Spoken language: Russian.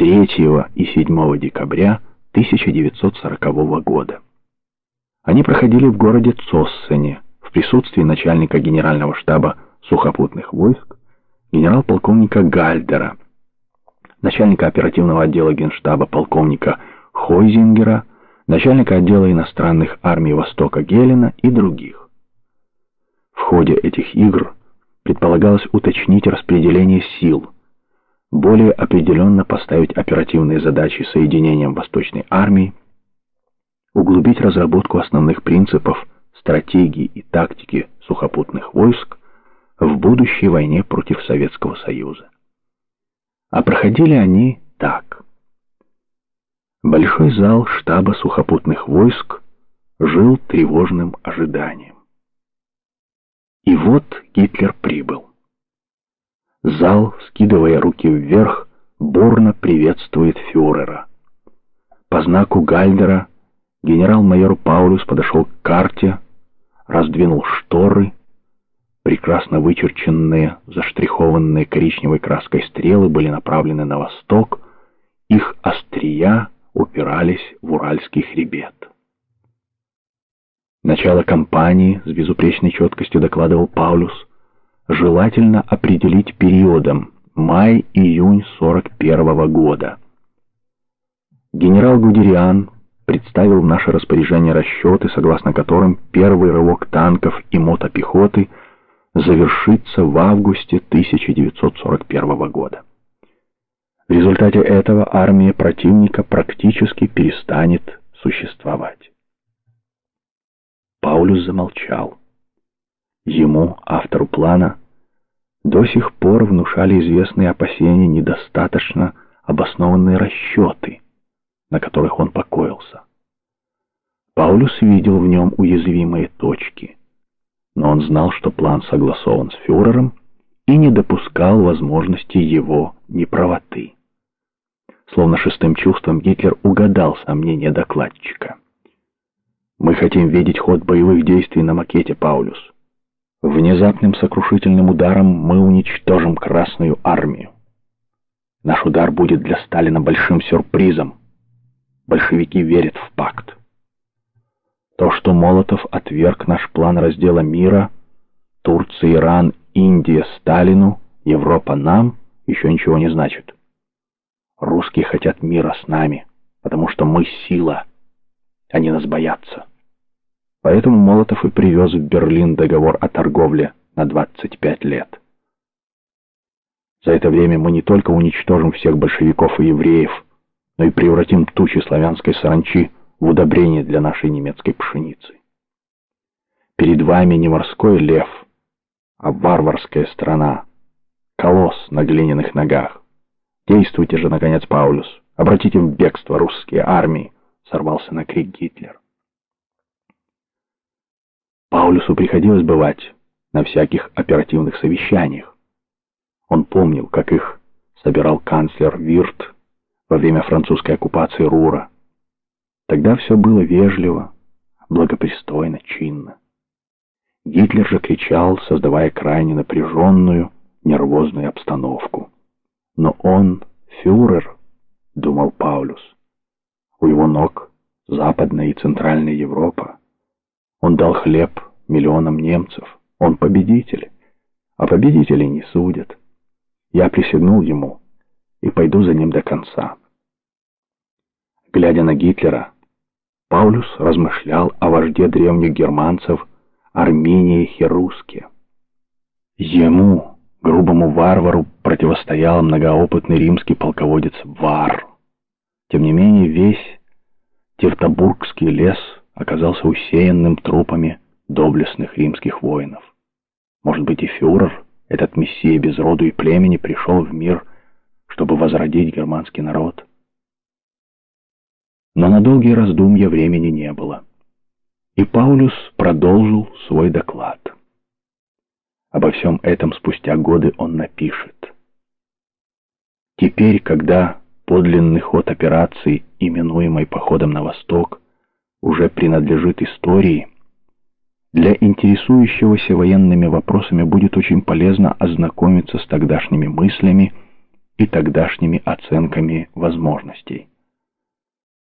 3 и 7 декабря 1940 года. Они проходили в городе Цоссене в присутствии начальника генерального штаба сухопутных войск генерал-полковника Гальдера, начальника оперативного отдела генштаба полковника Хойзингера, начальника отдела иностранных армий Востока Гелена и других. В ходе этих игр предполагалось уточнить распределение сил, более определенно поставить оперативные задачи соединением Восточной армии, углубить разработку основных принципов стратегии и тактики сухопутных войск в будущей войне против Советского Союза. А проходили они так. Большой зал штаба сухопутных войск жил тревожным ожиданием. И вот Гитлер прибыл. Зал, скидывая руки вверх, бурно приветствует фюрера. По знаку Гальдера генерал-майор Паулюс подошел к карте, раздвинул шторы, прекрасно вычерченные, заштрихованные коричневой краской стрелы были направлены на восток, их острия упирались в Уральский хребет. Начало кампании с безупречной четкостью докладывал Паулюс. Желательно определить периодом май-июнь 41 -го года. Генерал Гудериан представил в наше распоряжение расчеты, согласно которым первый рывок танков и мотопехоты завершится в августе 1941 года. В результате этого армия противника практически перестанет существовать. Паулюс замолчал. Ему, автору плана, до сих пор внушали известные опасения недостаточно обоснованные расчеты, на которых он покоился. Паулюс видел в нем уязвимые точки, но он знал, что план согласован с фюрером и не допускал возможности его неправоты. Словно шестым чувством Гитлер угадал сомнения докладчика. Мы хотим видеть ход боевых действий на макете, Паулюс. Внезапным сокрушительным ударом мы уничтожим Красную Армию. Наш удар будет для Сталина большим сюрпризом. Большевики верят в пакт. То, что Молотов отверг наш план раздела мира, Турция, Иран, Индия Сталину, Европа нам, еще ничего не значит. Русские хотят мира с нами, потому что мы сила. Они нас боятся. Поэтому Молотов и привез в Берлин договор о торговле на 25 лет. За это время мы не только уничтожим всех большевиков и евреев, но и превратим тучи славянской саранчи в удобрение для нашей немецкой пшеницы. Перед вами не морской лев, а варварская страна, колосс на глиняных ногах. Действуйте же, наконец, Паулюс, обратите в бегство русские армии, сорвался на крик Гитлер. Паулюсу приходилось бывать на всяких оперативных совещаниях. Он помнил, как их собирал канцлер Вирт во время французской оккупации Рура. Тогда все было вежливо, благопристойно, чинно. Гитлер же кричал, создавая крайне напряженную, нервозную обстановку. Но он фюрер, думал Паулюс. У его ног Западная и Центральная Европа. Он дал хлеб миллионам немцев. Он победитель, а победителей не судят. Я присягнул ему и пойду за ним до конца. Глядя на Гитлера, Паулюс размышлял о вожде древних германцев Армении Херуске. Ему, грубому варвару, противостоял многоопытный римский полководец Вар. Тем не менее, весь Тевтобургский лес оказался усеянным трупами доблестных римских воинов. Может быть и фюрер, этот мессия без роду и племени, пришел в мир, чтобы возродить германский народ. Но на долгие раздумья времени не было. И Паулюс продолжил свой доклад. Обо всем этом спустя годы он напишет. Теперь, когда подлинный ход операции, именуемой походом на восток, уже принадлежит истории, для интересующегося военными вопросами будет очень полезно ознакомиться с тогдашними мыслями и тогдашними оценками возможностей.